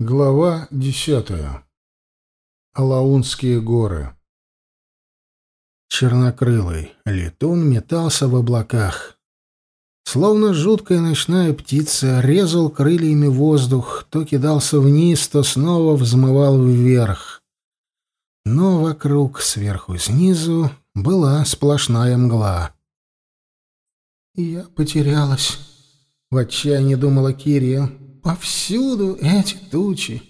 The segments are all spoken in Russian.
Глава десятая. Алаунские горы. Чернокрылый летун метался в облаках. Словно жуткая ночная птица резал крыльями воздух, то кидался вниз, то снова взмывал вверх. Но вокруг, сверху и снизу, была сплошная мгла. «Я потерялась», — в отчаянии думала Кирия. Повсюду эти тучи.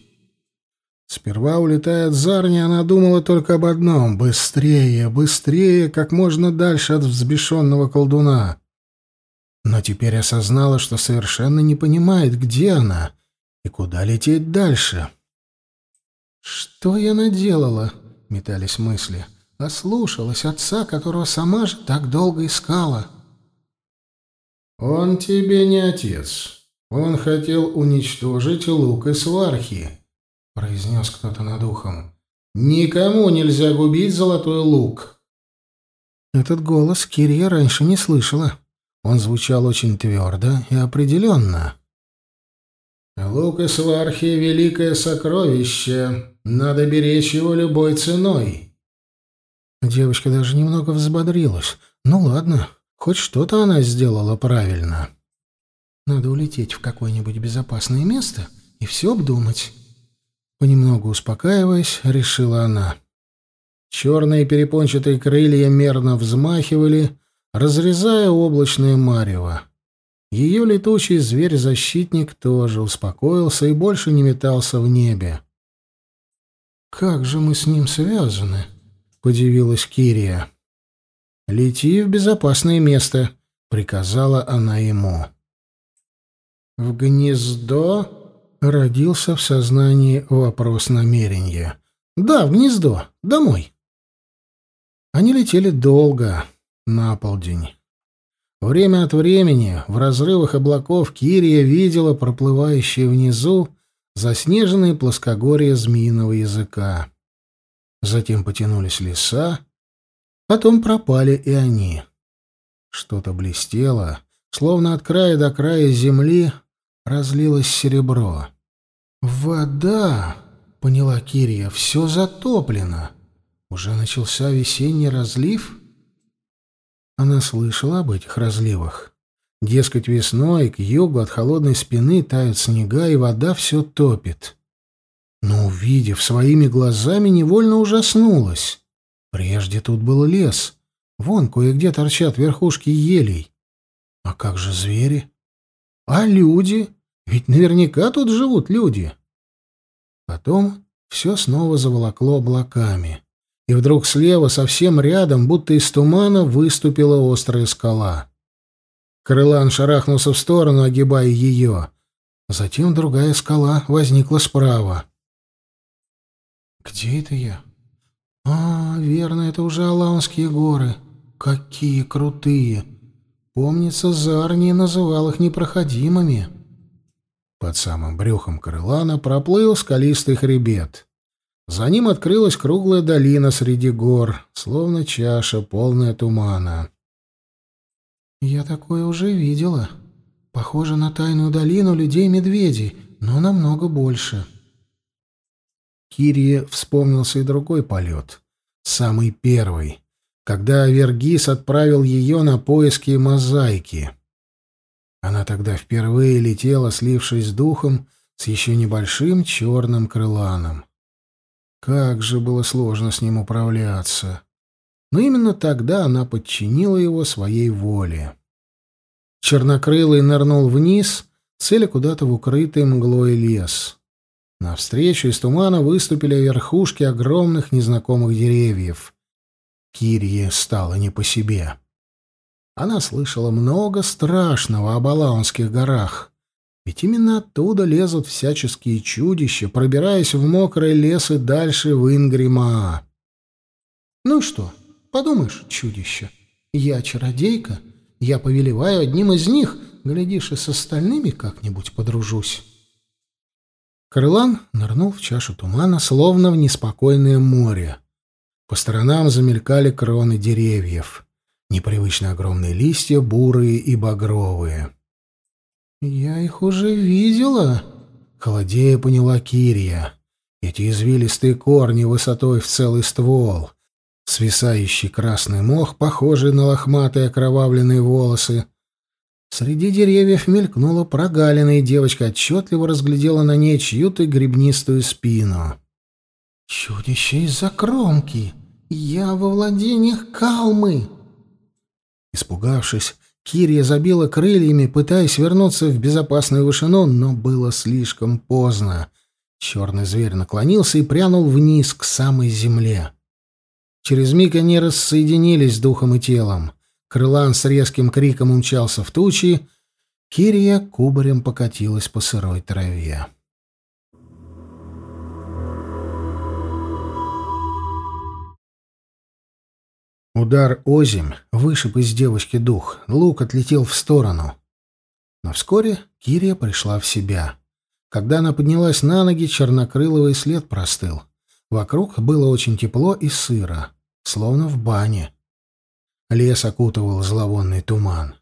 Сперва, улетая от Зарни, она думала только об одном — быстрее, быстрее, как можно дальше от взбешенного колдуна. Но теперь осознала, что совершенно не понимает, где она и куда лететь дальше. «Что я наделала?» — метались мысли. «Ослушалась отца, которого сама же так долго искала». «Он тебе не отец», он хотел уничтожить лук и свархи, произнес кто-то над ухом. Никому нельзя губить золотой лук. Этот голос Кирия раньше не слышала. Он звучал очень твердо и определенно. «Лук и свархи — великое сокровище. Надо беречь его любой ценой». Девочка даже немного взбодрилась. «Ну ладно, хоть что-то она сделала правильно». Надо улететь в какое-нибудь безопасное место и все обдумать. Понемногу успокаиваясь, решила она. Черные перепончатые крылья мерно взмахивали, разрезая облачное марево. Ее летучий зверь-защитник тоже успокоился и больше не метался в небе. «Как же мы с ним связаны?» — подивилась Кирия. «Лети в безопасное место», — приказала она ему в гнездо родился в сознании вопрос намерения. Да, в гнездо, домой. Они летели долго, на полдень. Время от времени в разрывах облаков Кирия видела проплывающие внизу заснеженные плоскогорья змеиного языка. Затем потянулись леса, потом пропали и они. Что-то блестело, словно от края до края земли разлилось серебро. «Вода!» — поняла Кирия. «Все затоплено. Уже начался весенний разлив?» Она слышала об этих разливах. Дескать, весной к югу от холодной спины тают снега, и вода все топит. Но, увидев своими глазами, невольно ужаснулась. Прежде тут был лес. Вон кое-где торчат верхушки елей. А как же звери? А люди? Ведь наверняка тут живут люди. Потом все снова заволокло облаками. И вдруг слева, совсем рядом, будто из тумана, выступила острая скала. Крылан шарахнулся в сторону, огибая ее. Затем другая скала возникла справа. «Где это я?» «А, верно, это уже Алаунские горы. Какие крутые!» Помнится, Зарни называл их непроходимыми. Под самым брюхом крылана проплыл скалистый хребет. За ним открылась круглая долина среди гор, словно чаша, полная тумана. «Я такое уже видела. Похоже на тайную долину людей-медведей, но намного больше». Кирие вспомнился и другой полет, самый первый, когда Вергис отправил ее на поиски мозаики. Она тогда впервые летела, слившись с духом, с еще небольшим черным крыланом. Как же было сложно с ним управляться. Но именно тогда она подчинила его своей воле. Чернокрылый нырнул вниз, цели куда-то в укрытый мглой лес. Навстречу из тумана выступили верхушки огромных незнакомых деревьев. Кирье стало не по себе. Она слышала много страшного о Балаонских горах. Ведь именно оттуда лезут всяческие чудища, пробираясь в мокрые лесы дальше в Ингрима. Ну что, подумаешь, чудище, я чародейка, я повелеваю одним из них, глядишь, и с остальными как-нибудь подружусь. Крылан нырнул в чашу тумана, словно в неспокойное море. По сторонам замелькали кроны деревьев. Непривычно огромные листья, бурые и багровые. «Я их уже видела», — холодея поняла Кирия. «Эти извилистые корни высотой в целый ствол». Свисающий красный мох, похожий на лохматые окровавленные волосы. Среди деревьев мелькнула прогалина, и девочка отчетливо разглядела на ней чью-то гребнистую спину. «Чудище из-за кромки! Я во владениях Калмы!» Испугавшись, Кирия забила крыльями, пытаясь вернуться в безопасную вышину, но было слишком поздно. Черный зверь наклонился и прянул вниз, к самой земле. Через миг они рассоединились духом и телом. Крылан с резким криком умчался в тучи. Кирия кубарем покатилась по сырой траве. Удар озим вышиб из девочки дух, лук отлетел в сторону. Но вскоре Кирия пришла в себя. Когда она поднялась на ноги, чернокрыловый след простыл. Вокруг было очень тепло и сыро, словно в бане. Лес окутывал зловонный туман.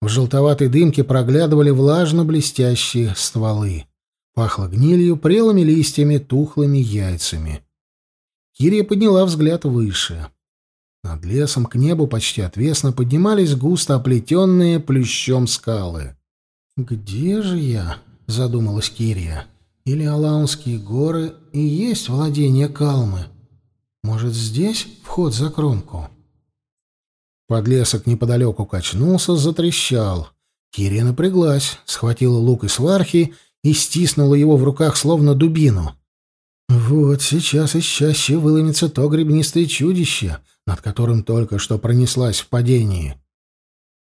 В желтоватой дымке проглядывали влажно-блестящие стволы. Пахло гнилью, прелыми листьями, тухлыми яйцами. Кирия подняла взгляд выше. Над лесом к небу почти отвесно поднимались густо оплетенные плющом скалы. «Где же я?» — задумалась Кирия. «Или Алаунские горы и есть владение Калмы? Может, здесь вход за кромку?» Подлесок неподалеку качнулся, затрещал. Кирия напряглась, схватила лук из свархи и стиснула его в руках, словно дубину. «Вот сейчас из чаще выломится то гребнистое чудище, над которым только что пронеслась в падении.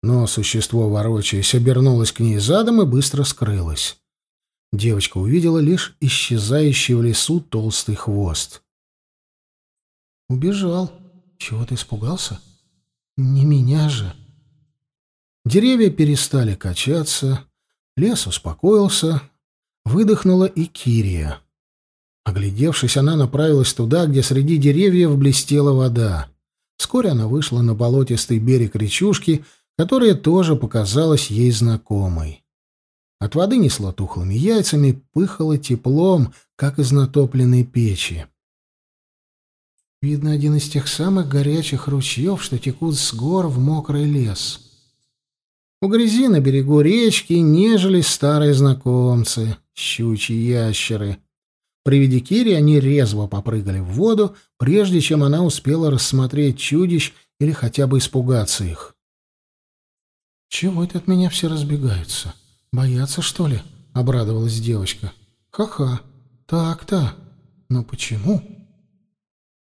Но существо, ворочаясь, обернулось к ней задом и быстро скрылось. Девочка увидела лишь исчезающий в лесу толстый хвост. «Убежал. Чего ты испугался? Не меня же!» Деревья перестали качаться, лес успокоился, выдохнула и Кирия. Оглядевшись, она направилась туда, где среди деревьев блестела вода. Вскоре она вышла на болотистый берег речушки, которая тоже показалась ей знакомой. От воды несло тухлыми яйцами, пыхало теплом, как из натопленной печи. Видно, один из тех самых горячих ручьев, что текут с гор в мокрый лес. У грязи на берегу речки нежились старые знакомцы, щучьи ящеры — при виде Кири они резво попрыгали в воду, прежде чем она успела рассмотреть чудищ или хотя бы испугаться их. «Чего это от меня все разбегаются? Боятся, что ли?» — обрадовалась девочка. «Ха-ха! Так-то! Но почему?»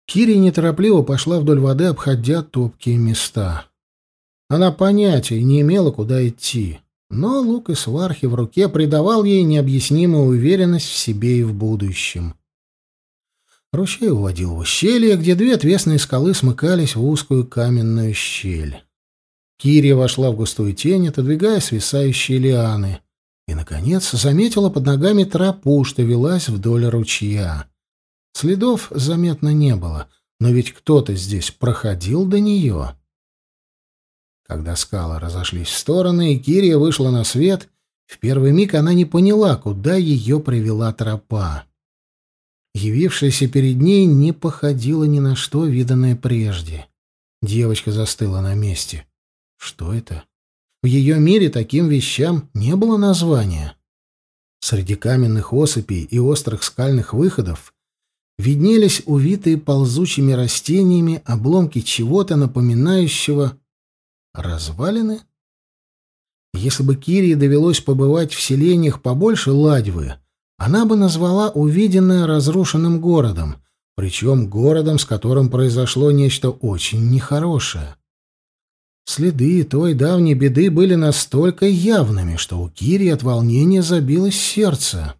Кири неторопливо пошла вдоль воды, обходя топкие места. Она понятия не имела, куда идти. Но лук и свархи в руке придавал ей необъяснимую уверенность в себе и в будущем. Ручей уводил в ущелье, где две отвесные скалы смыкались в узкую каменную щель. Кирия вошла в густую тень, отодвигая свисающие лианы, и, наконец, заметила под ногами тропу, что велась вдоль ручья. Следов заметно не было, но ведь кто-то здесь проходил до нее. Когда скалы разошлись в стороны, и Кирия вышла на свет, в первый миг она не поняла, куда ее привела тропа. Явившаяся перед ней не походила ни на что, виданное прежде. Девочка застыла на месте. Что это? В ее мире таким вещам не было названия. Среди каменных осыпей и острых скальных выходов виднелись увитые ползучими растениями обломки чего-то напоминающего Развалины? Если бы Кирии довелось побывать в селениях побольше Ладьвы, она бы назвала увиденное разрушенным городом, причем городом, с которым произошло нечто очень нехорошее. Следы той давней беды были настолько явными, что у Кири от волнения забилось сердце.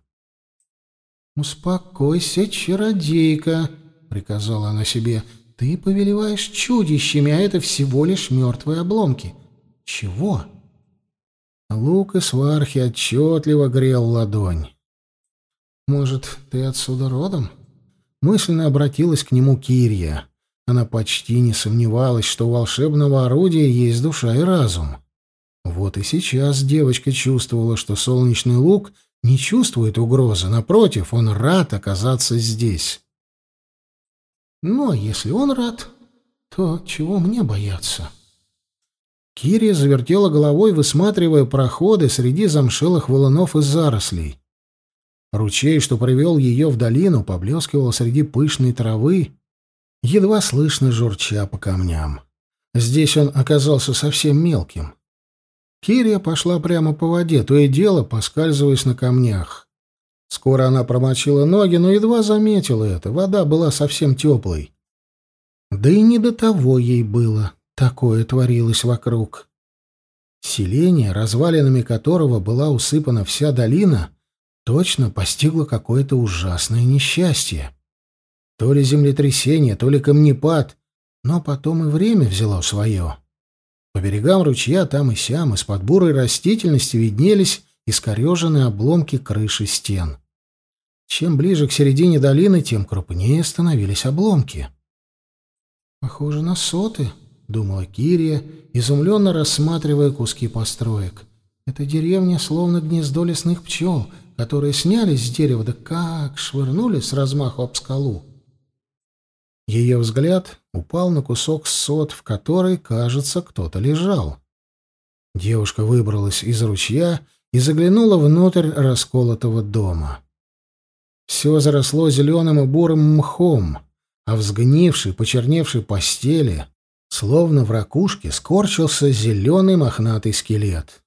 «Успокойся, чародейка», — приказала она себе, — ты повелеваешь чудищами, а это всего лишь мертвые обломки. Чего? Лук из Вархи отчетливо грел ладонь. Может, ты отсюда родом? Мысленно обратилась к нему Кирья. Она почти не сомневалась, что у волшебного орудия есть душа и разум. Вот и сейчас девочка чувствовала, что солнечный лук не чувствует угрозы. Напротив, он рад оказаться здесь. Ну, а если он рад, то чего мне бояться? Кири завертела головой, высматривая проходы среди замшелых валунов и зарослей. Ручей, что привел ее в долину, поблескивал среди пышной травы, едва слышно журча по камням. Здесь он оказался совсем мелким. Кирия пошла прямо по воде, то и дело поскальзываясь на камнях. Скоро она промочила ноги, но едва заметила это. Вода была совсем теплой. Да и не до того ей было. Такое творилось вокруг. Селение, развалинами которого была усыпана вся долина, точно постигло какое-то ужасное несчастье. То ли землетрясение, то ли камнепад, но потом и время взяло свое. По берегам ручья там и сям из-под бурой растительности виднелись искореженные обломки крыши стен. Чем ближе к середине долины, тем крупнее становились обломки. «Похоже на соты», — думала Кирия, изумленно рассматривая куски построек. «Эта деревня словно гнездо лесных пчел, которые снялись с дерева, да как швырнули с размаху об скалу». Ее взгляд упал на кусок сот, в которой, кажется, кто-то лежал. Девушка выбралась из ручья и заглянула внутрь расколотого дома. Все заросло зеленым и бурым мхом, а в сгнившей, почерневшей постели, словно в ракушке, скорчился зеленый мохнатый скелет.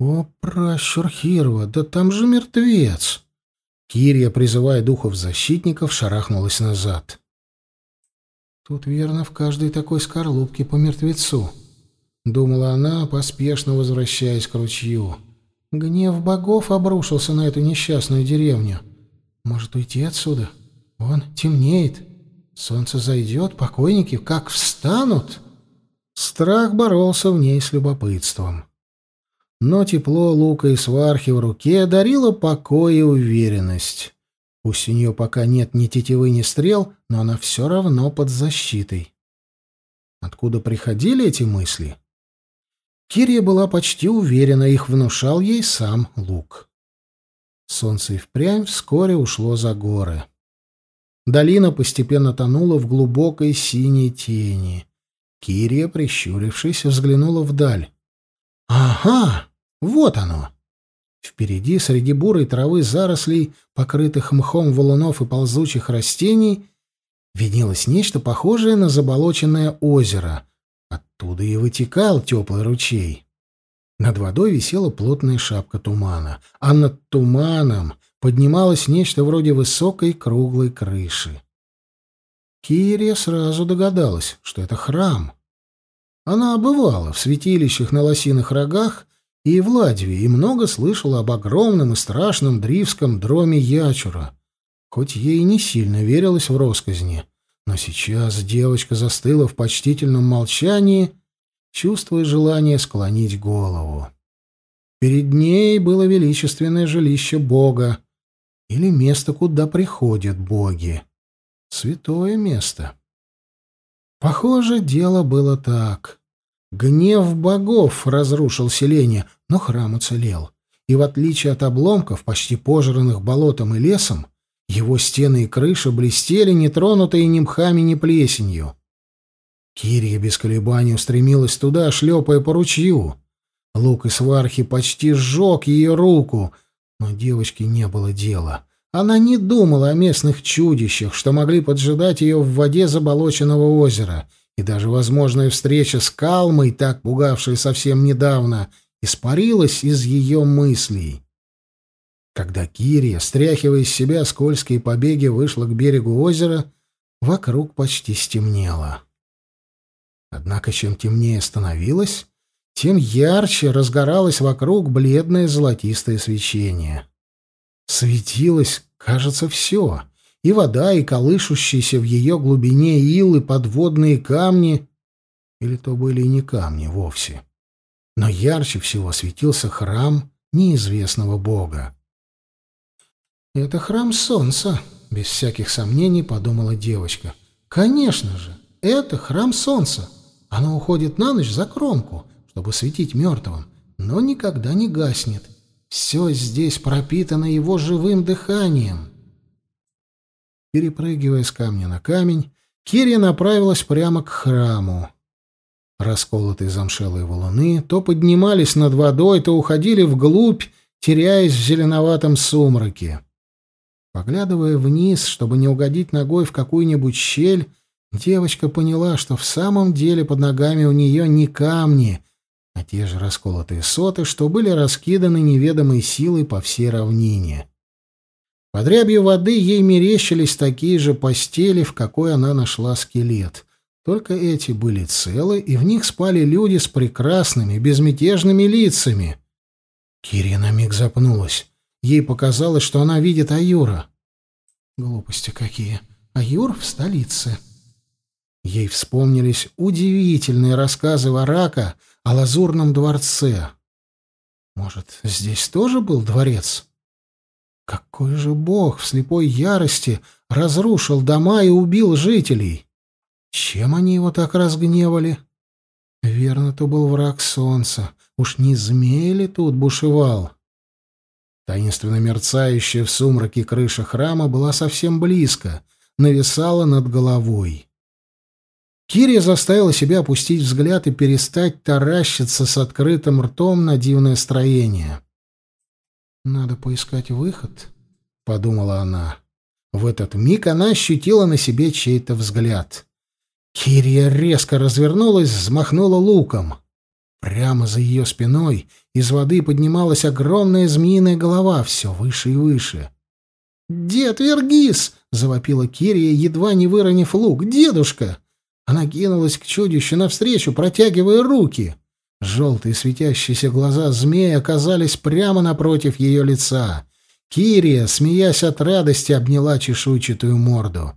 «О, пращур Хирова, да там же мертвец!» Кирия, призывая духов-защитников, шарахнулась назад. «Тут, верно, в каждой такой скорлупке по мертвецу», — думала она, поспешно возвращаясь к ручью. «Гнев богов обрушился на эту несчастную деревню. Может, уйти отсюда? Вон, темнеет. Солнце зайдет, покойники как встанут!» Страх боролся в ней с любопытством. Но тепло лука и свархи в руке дарило покой и уверенность. Пусть у нее пока нет ни тетивы, ни стрел, но она все равно под защитой. Откуда приходили эти мысли? Кирия была почти уверена, их внушал ей сам лук. Солнце и впрямь вскоре ушло за горы. Долина постепенно тонула в глубокой синей тени. Кирия, прищурившись, взглянула вдаль. «Ага! Вот оно!» Впереди, среди бурой травы зарослей, покрытых мхом валунов и ползучих растений, виднелось нечто похожее на заболоченное озеро. Оттуда и вытекал теплый ручей. Над водой висела плотная шапка тумана, а над туманом поднималось нечто вроде высокой круглой крыши. Кирия сразу догадалась, что это храм. Она бывала в святилищах на лосиных рогах и в Ладьве, и много слышала об огромном и страшном дривском дроме Ячура, хоть ей не сильно верилось в росказни. Но сейчас девочка застыла в почтительном молчании чувствуя желание склонить голову. Перед ней было величественное жилище Бога, или место, куда приходят боги. Святое место. Похоже, дело было так. Гнев богов разрушил селение, но храм уцелел. И в отличие от обломков, почти пожранных болотом и лесом, его стены и крыша блестели нетронутые ни мхами, ни плесенью. Кирия без колебаний устремилась туда, шлепая по ручью. Лук из вархи почти сжег ее руку, но девочке не было дела. Она не думала о местных чудищах, что могли поджидать ее в воде заболоченного озера, и даже возможная встреча с Калмой, так пугавшей совсем недавно, испарилась из ее мыслей. Когда Кирия, стряхивая из себя скользкие побеги, вышла к берегу озера, вокруг почти стемнело. Однако чем темнее становилось, тем ярче разгоралось вокруг бледное золотистое свечение. Светилось, кажется, все — и вода, и колышущиеся в ее глубине ил и подводные камни, или то были и не камни вовсе. Но ярче всего светился храм неизвестного бога. «Это храм солнца», — без всяких сомнений подумала девочка. «Конечно же, это храм солнца. Оно уходит на ночь за кромку, чтобы светить мертвым, но никогда не гаснет. Все здесь пропитано его живым дыханием. Перепрыгивая с камня на камень, Кирия направилась прямо к храму. Расколотые замшелые валуны то поднимались над водой, то уходили вглубь, теряясь в зеленоватом сумраке. Поглядывая вниз, чтобы не угодить ногой в какую-нибудь щель, Девочка поняла, что в самом деле под ногами у нее не камни, а те же расколотые соты, что были раскиданы неведомой силой по всей равнине. Под рябью воды ей мерещились такие же постели, в какой она нашла скелет. Только эти были целы, и в них спали люди с прекрасными, безмятежными лицами. Кирия на миг запнулась. Ей показалось, что она видит Аюра. «Глупости какие! Аюр в столице!» Ей вспомнились удивительные рассказы Варака о лазурном дворце. Может, здесь тоже был дворец? Какой же бог в слепой ярости разрушил дома и убил жителей? Чем они его так разгневали? Верно, то был враг солнца. Уж не змей ли тут бушевал? Таинственно мерцающая в сумраке крыша храма была совсем близко, нависала над головой. Кирия заставила себя опустить взгляд и перестать таращиться с открытым ртом на дивное строение. «Надо поискать выход», — подумала она. В этот миг она ощутила на себе чей-то взгляд. Кирия резко развернулась, взмахнула луком. Прямо за ее спиной из воды поднималась огромная змеиная голова, все выше и выше. «Дед Вергис!» — завопила Кирия, едва не выронив лук. «Дедушка!» Она кинулась к чудищу навстречу, протягивая руки. Желтые светящиеся глаза змеи оказались прямо напротив ее лица. Кирия, смеясь от радости, обняла чешуйчатую морду.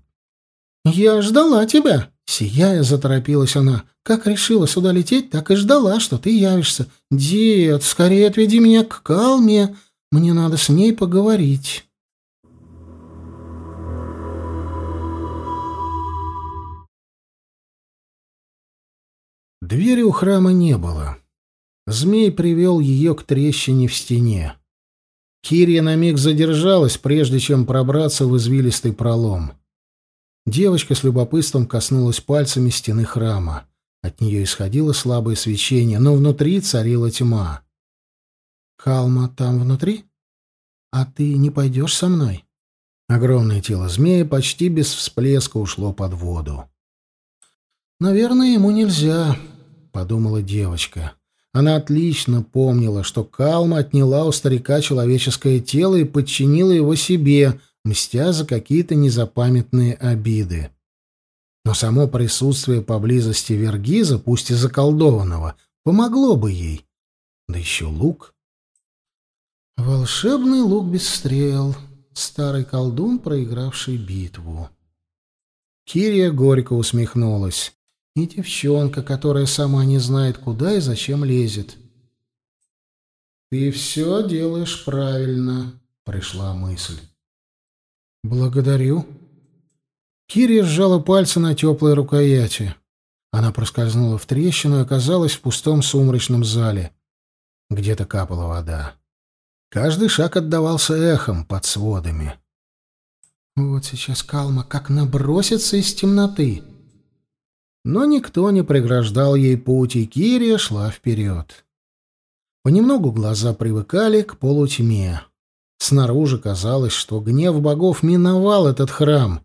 «Я ждала тебя!» — сияя, заторопилась она. «Как решила сюда лететь, так и ждала, что ты явишься. Дед, скорее отведи меня к Калме, мне надо с ней поговорить». Двери у храма не было. Змей привел ее к трещине в стене. Кирия на миг задержалась, прежде чем пробраться в извилистый пролом. Девочка с любопытством коснулась пальцами стены храма. От нее исходило слабое свечение, но внутри царила тьма. «Халма там внутри? А ты не пойдешь со мной?» Огромное тело змея почти без всплеска ушло под воду. «Наверное, ему нельзя», подумала девочка. Она отлично помнила, что Калма отняла у старика человеческое тело и подчинила его себе, мстя за какие-то незапамятные обиды. Но само присутствие поблизости Вергиза, пусть и заколдованного, помогло бы ей. Да еще лук. Волшебный лук без стрел. Старый колдун, проигравший битву. Кирия горько усмехнулась. И девчонка, которая сама не знает, куда и зачем лезет. «Ты все делаешь правильно», — пришла мысль. «Благодарю». Кири сжала пальцы на теплой рукояти. Она проскользнула в трещину и оказалась в пустом сумрачном зале. Где-то капала вода. Каждый шаг отдавался эхом под сводами. «Вот сейчас Калма как набросится из темноты!» но никто не преграждал ей путь, и Кирия шла вперед. Понемногу глаза привыкали к полутьме. Снаружи казалось, что гнев богов миновал этот храм,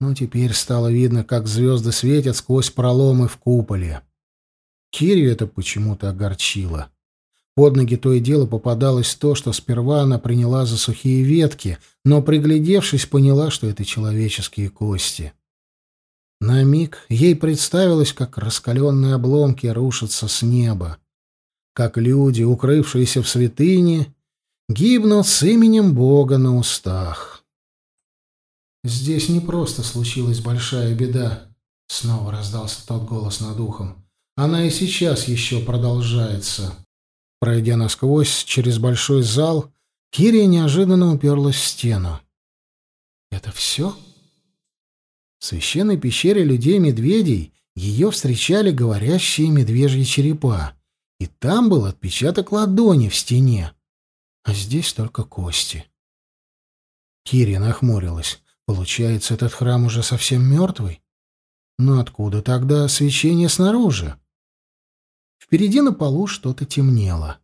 но теперь стало видно, как звезды светят сквозь проломы в куполе. Кирию это почему-то огорчило. Под ноги то и дело попадалось то, что сперва она приняла за сухие ветки, но, приглядевшись, поняла, что это человеческие кости. — на миг ей представилось, как раскаленные обломки рушатся с неба, как люди, укрывшиеся в святыне, гибнут с именем Бога на устах. «Здесь не просто случилась большая беда», — снова раздался тот голос над ухом. «Она и сейчас еще продолжается». Пройдя насквозь через большой зал, Кирия неожиданно уперлась в стену. «Это все?» В священной пещере людей-медведей ее встречали говорящие медвежьи черепа, и там был отпечаток ладони в стене, а здесь только кости. Кири нахмурилась. Получается, этот храм уже совсем мертвый? Но откуда тогда свечение снаружи? Впереди на полу что-то темнело.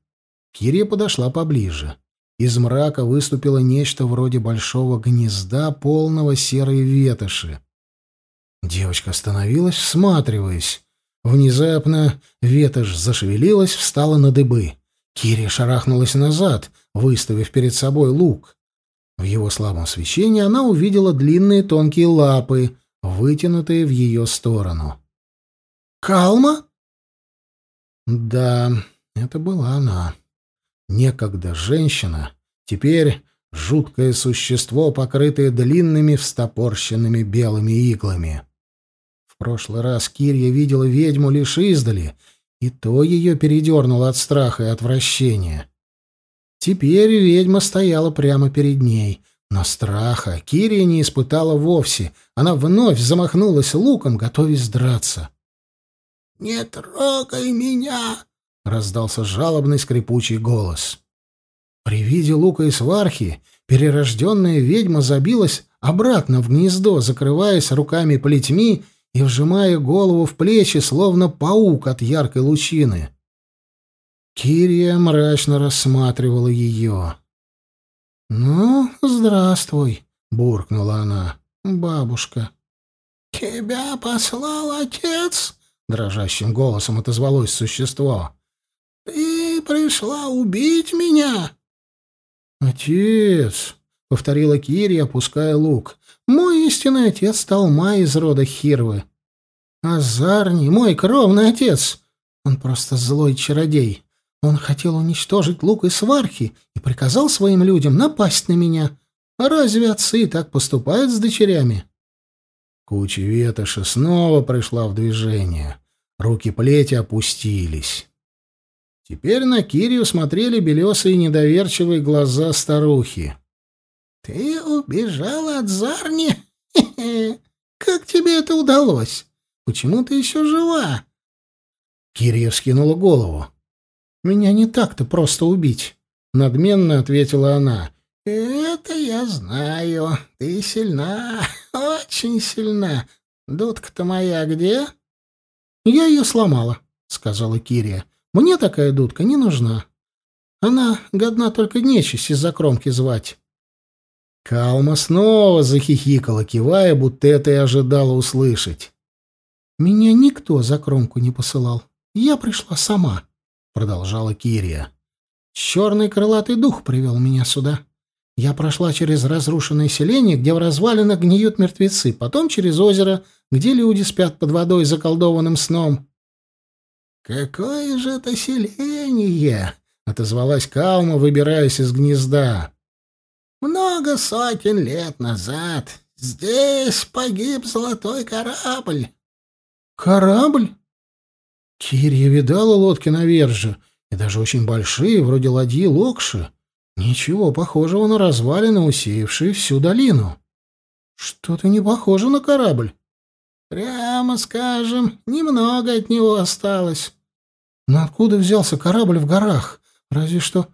Кирия подошла поближе. Из мрака выступило нечто вроде большого гнезда, полного серой ветоши. Девочка остановилась, всматриваясь. Внезапно ветошь зашевелилась, встала на дыбы. Кири шарахнулась назад, выставив перед собой лук. В его слабом свечении она увидела длинные тонкие лапы, вытянутые в ее сторону. «Калма?» Да, это была она. Некогда женщина, теперь жуткое существо, покрытое длинными встопорщенными белыми иглами прошлый раз Кирья видела ведьму лишь издали, и то ее передернуло от страха и отвращения. Теперь ведьма стояла прямо перед ней, но страха Кирия не испытала вовсе. Она вновь замахнулась луком, готовясь драться. «Не трогай меня!» — раздался жалобный скрипучий голос. При виде лука и свархи перерожденная ведьма забилась обратно в гнездо, закрываясь руками плетьми и вжимая голову в плечи, словно паук от яркой лучины. Кирия мрачно рассматривала ее. «Ну, здравствуй», — буркнула она, — «бабушка». «Тебя послал отец?» — дрожащим голосом отозвалось существо. «Ты пришла убить меня?» «Отец!» повторила Кири, опуская лук. Мой истинный отец Талма из рода Хирвы. Азарни, мой кровный отец. Он просто злой чародей. Он хотел уничтожить лук и свархи и приказал своим людям напасть на меня. А разве отцы так поступают с дочерями? Куча ветоши снова пришла в движение. Руки плети опустились. Теперь на Кирию смотрели белесые недоверчивые глаза старухи. «Ты убежала от Зарни? Как тебе это удалось? Почему ты еще жива?» Кирия вскинула голову. «Меня не так-то просто убить», — надменно ответила она. «Это я знаю. Ты сильна, очень сильна. Дудка-то моя где?» «Я ее сломала», — сказала Кирия. «Мне такая дудка не нужна. Она годна только нечисть из-за кромки звать. Калма снова захихикала, кивая, будто это и ожидала услышать. «Меня никто за кромку не посылал. Я пришла сама», — продолжала Кирия. «Черный крылатый дух привел меня сюда. Я прошла через разрушенное селение, где в развалинах гниют мертвецы, потом через озеро, где люди спят под водой заколдованным сном». «Какое же это селение!» — отозвалась Калма, выбираясь из гнезда много сотен лет назад здесь погиб золотой корабль. Корабль? Кирья видала лодки на верже, и даже очень большие, вроде ладьи Локши. Ничего похожего на развалины, усеявшие всю долину. Что-то не похоже на корабль. Прямо скажем, немного от него осталось. Но откуда взялся корабль в горах? Разве что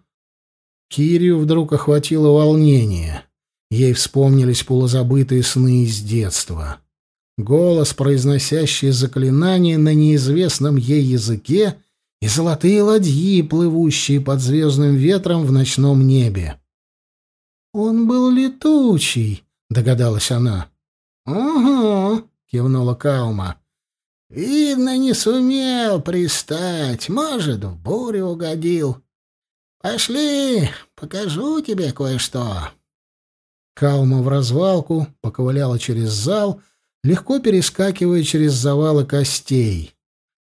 Кирию вдруг охватило волнение. Ей вспомнились полузабытые сны из детства. Голос, произносящий заклинание на неизвестном ей языке, и золотые ладьи, плывущие под звездным ветром в ночном небе. «Он был летучий», — догадалась она. «Угу», — кивнула Каума. «Видно, не сумел пристать. Может, в бурю угодил. Пошли, покажу тебе кое-что. Калма в развалку поковыляла через зал, легко перескакивая через завалы костей.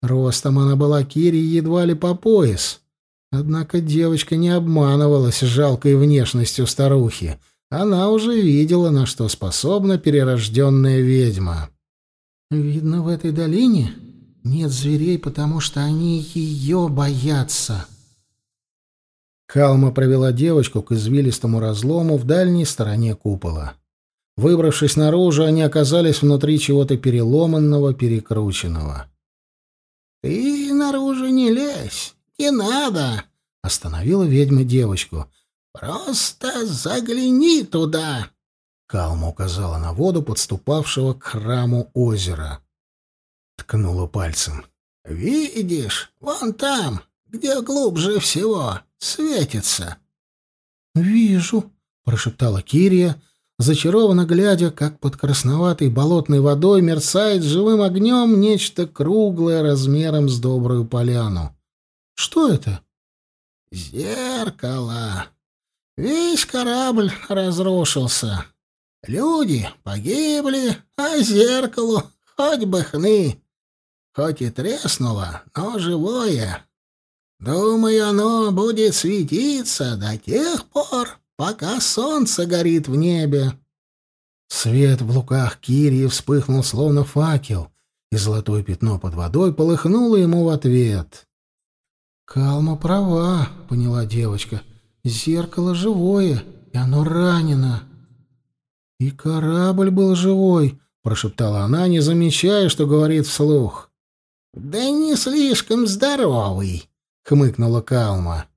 Ростом она была Кири едва ли по пояс. Однако девочка не обманывалась жалкой внешностью старухи. Она уже видела, на что способна перерожденная ведьма. «Видно, в этой долине нет зверей, потому что они ее боятся», Калма провела девочку к извилистому разлому в дальней стороне купола. Выбравшись наружу, они оказались внутри чего-то переломанного, перекрученного. «Ты наружу не лезь, не надо!» — остановила ведьма девочку. «Просто загляни туда!» — Калма указала на воду, подступавшего к храму озера. Ткнула пальцем. «Видишь, вон там, где глубже всего светится. «Вижу», — прошептала Кирия, зачарованно глядя, как под красноватой болотной водой мерцает живым огнем нечто круглое размером с добрую поляну. «Что это?» «Зеркало. Весь корабль разрушился. Люди погибли, а зеркалу хоть бы хны. Хоть и треснуло, но живое. Думаю, оно будет светиться до тех пор, пока солнце горит в небе. Свет в луках Кирии вспыхнул словно факел, и золотое пятно под водой полыхнуло ему в ответ. «Калма права», — поняла девочка. «Зеркало живое, и оно ранено». «И корабль был живой», — прошептала она, не замечая, что говорит вслух. «Да не слишком здоровый», хмыкнула Калма.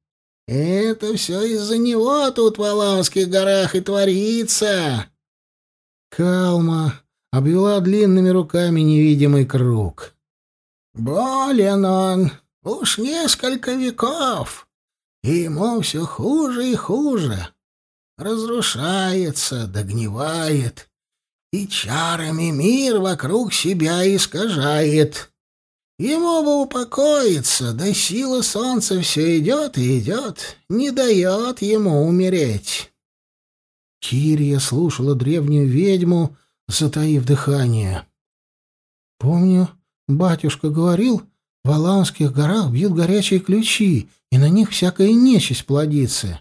«Это все из-за него тут в Аланских горах и творится!» Калма обвела длинными руками невидимый круг. «Болен он уж несколько веков, и ему все хуже и хуже. Разрушается, догнивает, и чарами мир вокруг себя искажает. Ему бы упокоиться, да сила солнца все идет и идет, не дает ему умереть. Кирия слушала древнюю ведьму, затаив дыхание. Помню, батюшка говорил, в Алаунских горах бьют горячие ключи, и на них всякая нечисть плодится.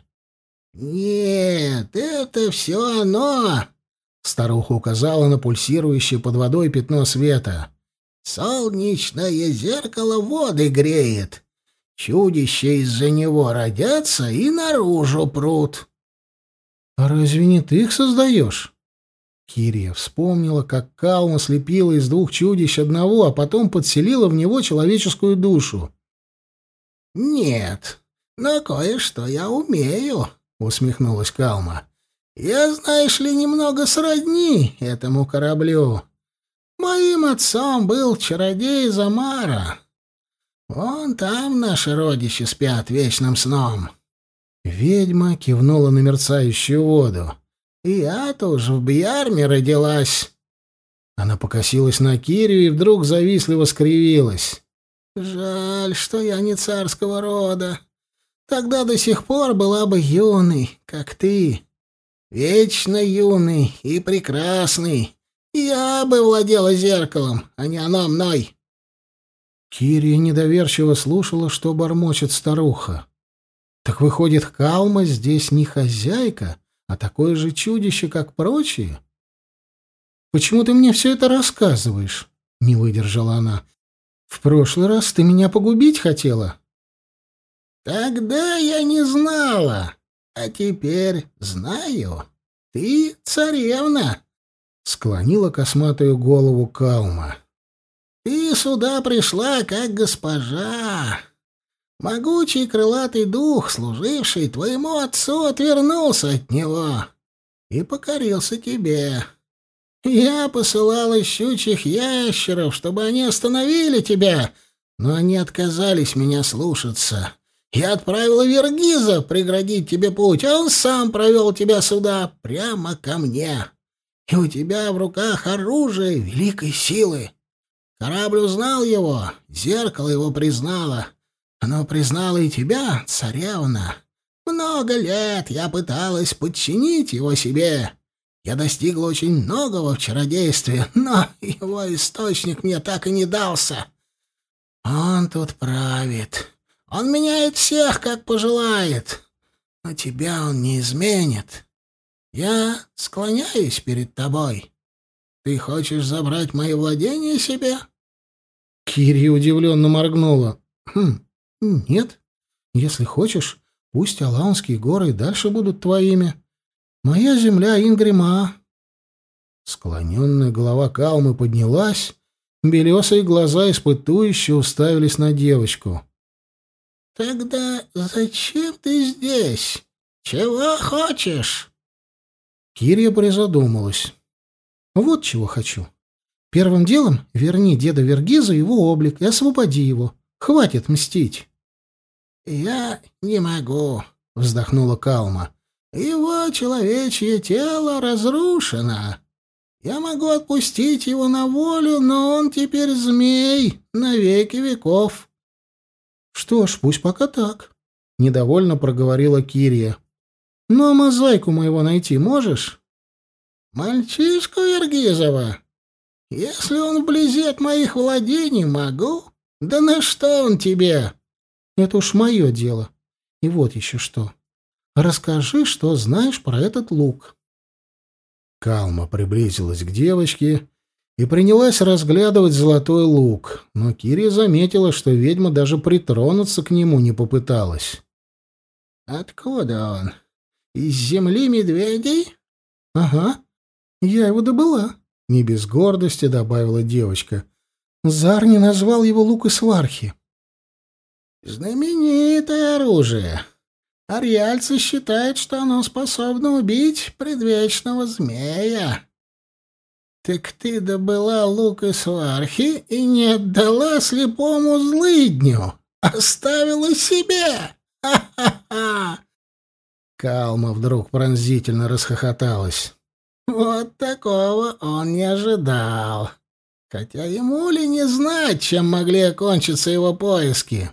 «Нет, это все оно!» — старуха указала на пульсирующее под водой пятно света. Солнечное зеркало воды греет. Чудища из-за него родятся и наружу прут. — А разве не ты их создаешь? Кирия вспомнила, как Калма слепила из двух чудищ одного, а потом подселила в него человеческую душу. — Нет, но кое-что я умею, — усмехнулась Калма. — Я, знаешь ли, немного сродни этому кораблю. Моим отцом был чародей Замара. Амара. Вон там наши родичи спят вечным сном. Ведьма кивнула на мерцающую воду. И я-то уж в Бьярме родилась. Она покосилась на Кирию и вдруг завистливо скривилась. Жаль, что я не царского рода. Тогда до сих пор была бы юной, как ты. Вечно юный и прекрасный. Я бы владела зеркалом, а не оно мной. Кирия недоверчиво слушала, что бормочет старуха. Так выходит, Калма здесь не хозяйка, а такое же чудище, как прочие? Почему ты мне все это рассказываешь? Не выдержала она. В прошлый раз ты меня погубить хотела. Тогда я не знала, а теперь знаю. Ты царевна склонила косматую голову Калма. «Ты сюда пришла, как госпожа. Могучий крылатый дух, служивший твоему отцу, отвернулся от него и покорился тебе. Я посылала щучих ящеров, чтобы они остановили тебя, но они отказались меня слушаться». Я отправила Вергиза преградить тебе путь, а он сам провел тебя сюда, прямо ко мне и у тебя в руках оружие великой силы. Корабль узнал его, зеркало его признало. Оно признало и тебя, царевна. Много лет я пыталась подчинить его себе. Я достигла очень многого в чародействе, но его источник мне так и не дался. Он тут правит. Он меняет всех, как пожелает. Но тебя он не изменит. Я склоняюсь перед тобой. Ты хочешь забрать мои владения себе?» Кири удивленно моргнула. «Хм, нет. Если хочешь, пусть Алаунские горы и дальше будут твоими. Моя земля Ингрима». Склоненная голова Калмы поднялась, белесые глаза испытующе уставились на девочку. «Тогда зачем ты здесь? Чего хочешь?» Кирия призадумалась. «Вот чего хочу. Первым делом верни деда Вергиза его облик и освободи его. Хватит мстить». «Я не могу», — вздохнула Калма. «Его человечье тело разрушено. Я могу отпустить его на волю, но он теперь змей на веки веков». «Что ж, пусть пока так», — недовольно проговорила Кирия. Ну, а мозаику моего найти можешь? Мальчишку Иргизова. Если он вблизи от моих владений, могу. Да на что он тебе? Это уж мое дело. И вот еще что. Расскажи, что знаешь про этот лук. Калма приблизилась к девочке и принялась разглядывать золотой лук, но Кирия заметила, что ведьма даже притронуться к нему не попыталась. «Откуда он? Из земли медведей? Ага. Я его добыла, не без гордости добавила девочка. Зарни назвал его лук и свархи. Знаменитое оружие. Ариальцы считают, что оно способно убить предвечного змея. Так ты добыла лук и свархи и не отдала слепому злыдню. Оставила себе. Ха-ха-ха. Калма вдруг пронзительно расхохоталась. «Вот такого он не ожидал. Хотя ему ли не знать, чем могли окончиться его поиски?»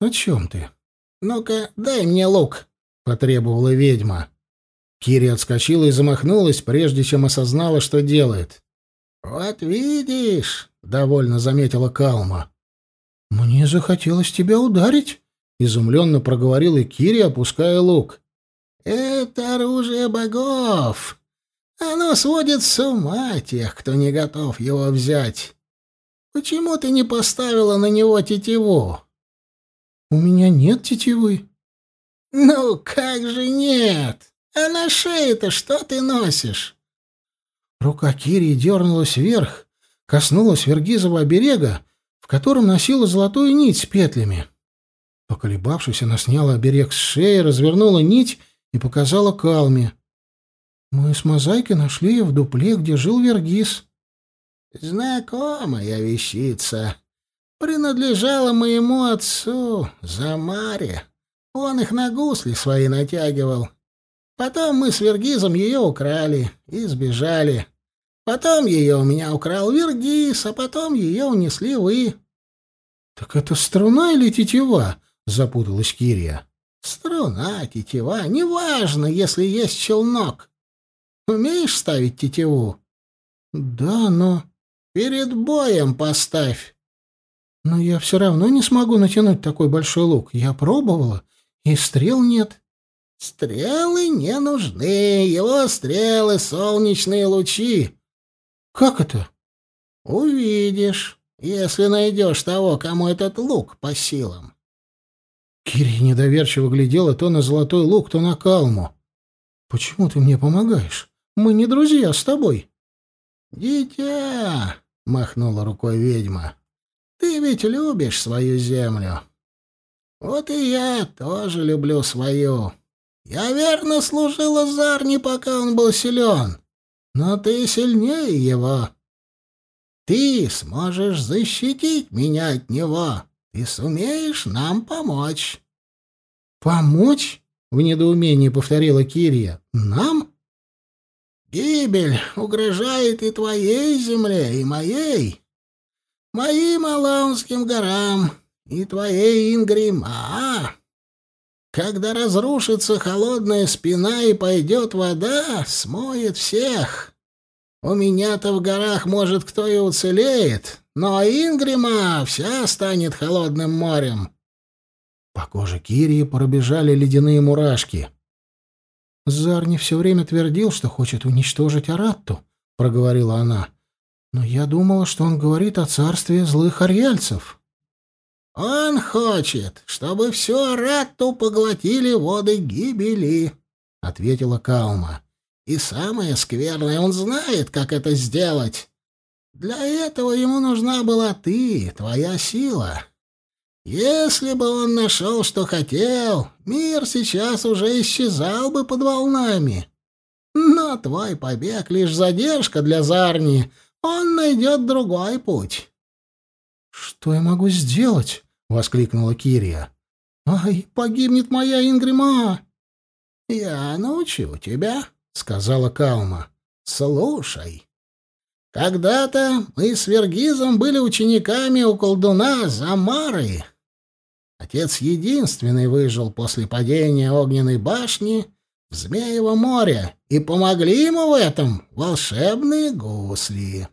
«О чем ты?» «Ну-ка, дай мне лук», — потребовала ведьма. Кири отскочила и замахнулась, прежде чем осознала, что делает. «Вот видишь», — довольно заметила Калма. «Мне захотелось тебя ударить», Изумленно проговорила Кири, опуская лук. «Это оружие богов! Оно сводит с ума тех, кто не готов его взять. Почему ты не поставила на него тетиву?» «У меня нет тетивы». «Ну, как же нет? А на шее-то что ты носишь?» Рука Кири дернулась вверх, коснулась Вергизова берега, в котором носила золотую нить с петлями. Поколебавшись, она сняла оберег с шеи, развернула нить и показала Калме. «Мы с мозаикой нашли ее в дупле, где жил Вергис». «Знакомая вещица. Принадлежала моему отцу, Замаре. Он их на гусли свои натягивал. Потом мы с Вергизом ее украли и сбежали. Потом ее у меня украл Вергиз, а потом ее унесли вы». «Так это струна или тетива?» — запуталась Кирия. «Струна, тетива, неважно, если есть челнок. Умеешь ставить тетиву?» «Да, но...» «Перед боем поставь!» «Но я все равно не смогу натянуть такой большой лук. Я пробовала, и стрел нет». «Стрелы не нужны. Его стрелы — солнечные лучи». «Как это?» «Увидишь, если найдешь того, кому этот лук по силам. Кири недоверчиво глядела то на золотой лук, то на калму. «Почему ты мне помогаешь? Мы не друзья с тобой». «Дитя!» — махнула рукой ведьма. «Ты ведь любишь свою землю. Вот и я тоже люблю свою. Я верно служила Зарни, пока он был силен, но ты сильнее его. Ты сможешь защитить меня от него» и сумеешь нам помочь». «Помочь?» — в недоумении повторила Кирия. «Нам?» «Гибель угрожает и твоей земле, и моей, моим Алаунским горам, и твоей Ингрим, а, -а, а Когда разрушится холодная спина и пойдет вода, смоет всех. У меня-то в горах, может, кто и уцелеет, но Ингрима вся станет холодным морем. По коже Кирии пробежали ледяные мурашки. «Зарни все время твердил, что хочет уничтожить Аратту», — проговорила она. «Но я думала, что он говорит о царстве злых арьяльцев». «Он хочет, чтобы всю Аратту поглотили воды гибели», — ответила Калма. «И самое скверное, он знает, как это сделать». Для этого ему нужна была ты, твоя сила. Если бы он нашел, что хотел, мир сейчас уже исчезал бы под волнами. Но твой побег — лишь задержка для Зарни. Он найдет другой путь». «Что я могу сделать?» — воскликнула Кирия. «Ай, погибнет моя Ингрима!» «Я научу тебя», — сказала Калма. «Слушай». Когда-то мы с Вергизом были учениками у колдуна Замары. Отец единственный выжил после падения огненной башни в Змеево море, и помогли ему в этом волшебные гусли.